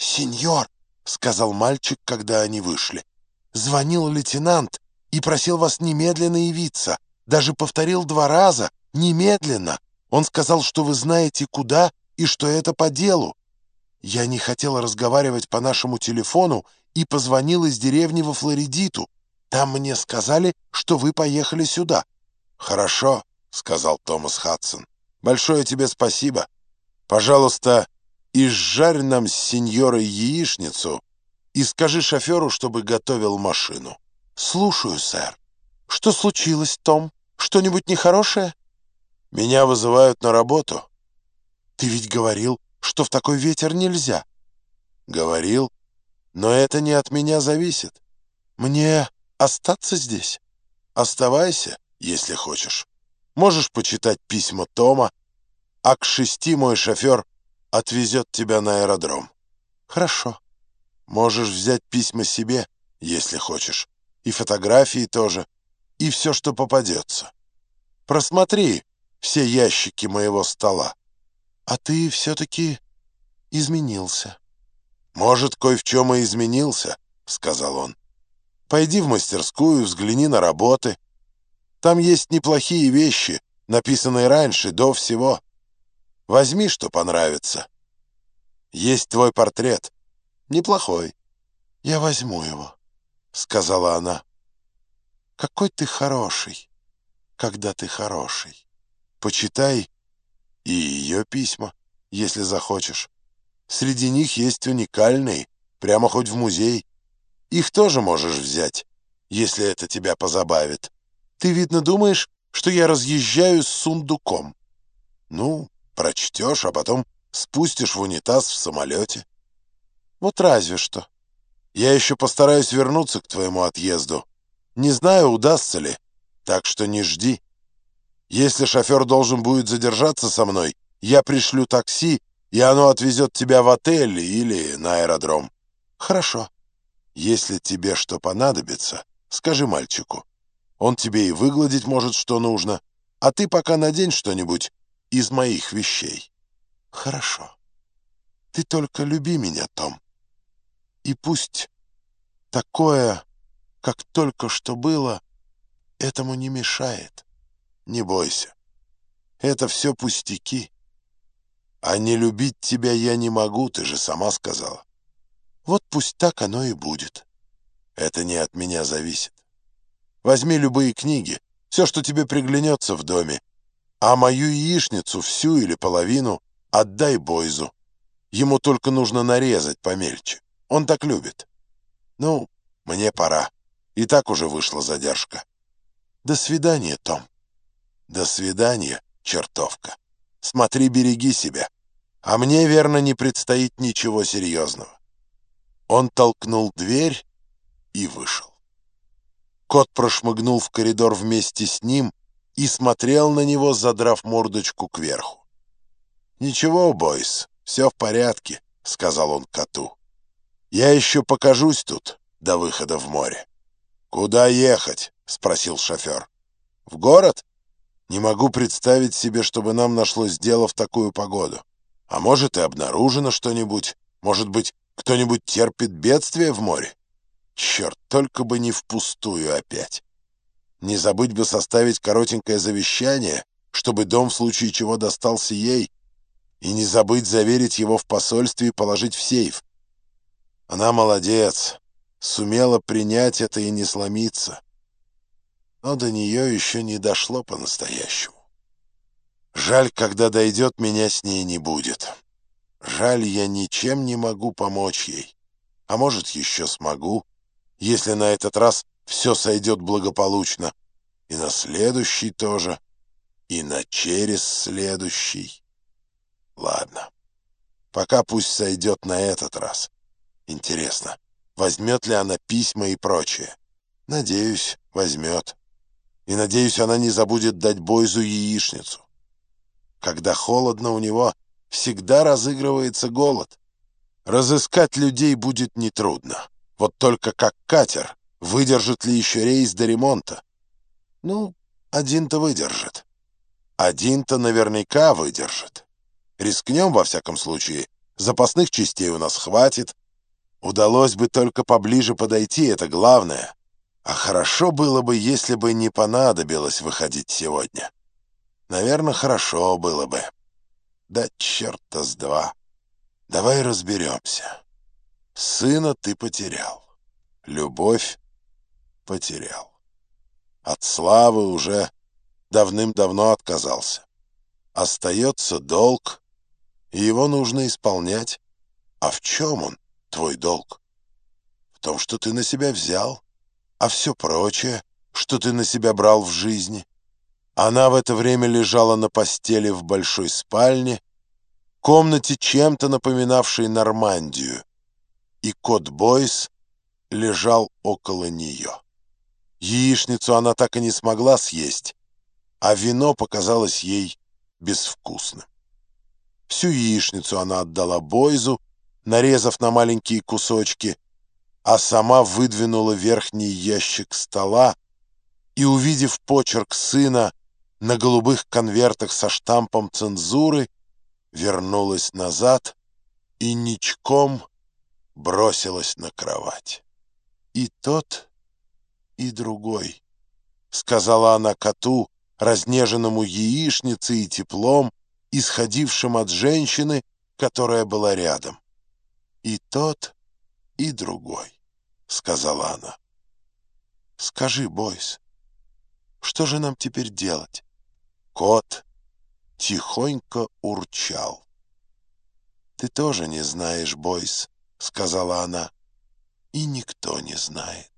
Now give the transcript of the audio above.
«Сеньор», — сказал мальчик, когда они вышли, — «звонил лейтенант и просил вас немедленно явиться. Даже повторил два раза «немедленно». Он сказал, что вы знаете куда и что это по делу. Я не хотел разговаривать по нашему телефону и позвонил из деревни во Флоридиту. Там мне сказали, что вы поехали сюда». «Хорошо», — сказал Томас Хадсон. «Большое тебе спасибо. Пожалуйста, изжарь нам с сеньорой яичницу и скажи шоферу, чтобы готовил машину». «Слушаю, сэр. Что случилось, Том? Что-нибудь нехорошее?» «Меня вызывают на работу». «Ты ведь говорил, что в такой ветер нельзя». «Говорил, но это не от меня зависит. Мне остаться здесь?» «Оставайся, если хочешь. Можешь почитать письма Тома, а к шести мой шофер отвезет тебя на аэродром». «Хорошо». «Можешь взять письма себе, если хочешь, и фотографии тоже, и все, что попадется. Просмотри все ящики моего стола». «А ты все-таки изменился». «Может, кое в чем и изменился», — сказал он. «Пойди в мастерскую, взгляни на работы. Там есть неплохие вещи, написанные раньше, до всего. Возьми, что понравится. Есть твой портрет. Неплохой». «Я возьму его», — сказала она. «Какой ты хороший, когда ты хороший. Почитай и ее письма, если захочешь». Среди них есть уникальные, прямо хоть в музей. Их тоже можешь взять, если это тебя позабавит. Ты, видно, думаешь, что я разъезжаю с сундуком. Ну, прочтешь, а потом спустишь в унитаз в самолете. Вот разве что. Я еще постараюсь вернуться к твоему отъезду. Не знаю, удастся ли, так что не жди. Если шофер должен будет задержаться со мной, я пришлю такси, и оно отвезет тебя в отель или на аэродром. Хорошо. Если тебе что понадобится, скажи мальчику. Он тебе и выгладить может, что нужно, а ты пока надень что-нибудь из моих вещей. Хорошо. Ты только люби меня, Том. И пусть такое, как только что было, этому не мешает. Не бойся. Это все пустяки. А не любить тебя я не могу, ты же сама сказала. Вот пусть так оно и будет. Это не от меня зависит. Возьми любые книги, все, что тебе приглянется в доме, а мою яичницу, всю или половину, отдай Бойзу. Ему только нужно нарезать помельче. Он так любит. Ну, мне пора. И так уже вышла задержка. До свидания, Том. До свидания, чертовка. Смотри, береги себя. А мне, верно, не предстоит ничего серьезного. Он толкнул дверь и вышел. Кот прошмыгнул в коридор вместе с ним и смотрел на него, задрав мордочку кверху. «Ничего, Бойс, все в порядке», — сказал он коту. «Я еще покажусь тут до выхода в море». «Куда ехать?» — спросил шофер. «В город?» Не могу представить себе, чтобы нам нашлось дело в такую погоду. А может, и обнаружено что-нибудь. Может быть, кто-нибудь терпит бедствие в море? Черт, только бы не впустую опять. Не забыть бы составить коротенькое завещание, чтобы дом в случае чего достался ей, и не забыть заверить его в посольстве и положить в сейф. Она молодец, сумела принять это и не сломиться но до нее еще не дошло по-настоящему. Жаль, когда дойдет, меня с ней не будет. Жаль, я ничем не могу помочь ей. А может, еще смогу, если на этот раз все сойдет благополучно. И на следующий тоже, и на через следующий. Ладно, пока пусть сойдет на этот раз. Интересно, возьмет ли она письма и прочее? Надеюсь, возьмет и, надеюсь, она не забудет дать Бойзу яичницу. Когда холодно у него, всегда разыгрывается голод. Разыскать людей будет нетрудно. Вот только как катер, выдержит ли еще рейс до ремонта? Ну, один-то выдержит. Один-то наверняка выдержит. Рискнем, во всяком случае, Запасных частей у нас хватит. Удалось бы только поближе подойти, это главное. А хорошо было бы, если бы не понадобилось выходить сегодня. Наверное, хорошо было бы. Да черта с два. Давай разберемся. Сына ты потерял. Любовь потерял. От славы уже давным-давно отказался. Остается долг, и его нужно исполнять. А в чем он, твой долг? В том, что ты на себя взял, а все прочее, что ты на себя брал в жизни. Она в это время лежала на постели в большой спальне, комнате, чем-то напоминавшей Нормандию, и кот Бойс лежал около нее. Яичницу она так и не смогла съесть, а вино показалось ей безвкусным. Всю яичницу она отдала Бойзу, нарезав на маленькие кусочки, а сама выдвинула верхний ящик стола и, увидев почерк сына на голубых конвертах со штампом цензуры, вернулась назад и ничком бросилась на кровать. «И тот, и другой», — сказала она коту, разнеженному яичницей и теплом, исходившим от женщины, которая была рядом. «И тот, и другой», — сказала она. «Скажи, Бойс, что же нам теперь делать?» Кот тихонько урчал. «Ты тоже не знаешь, Бойс», — сказала она, — «и никто не знает».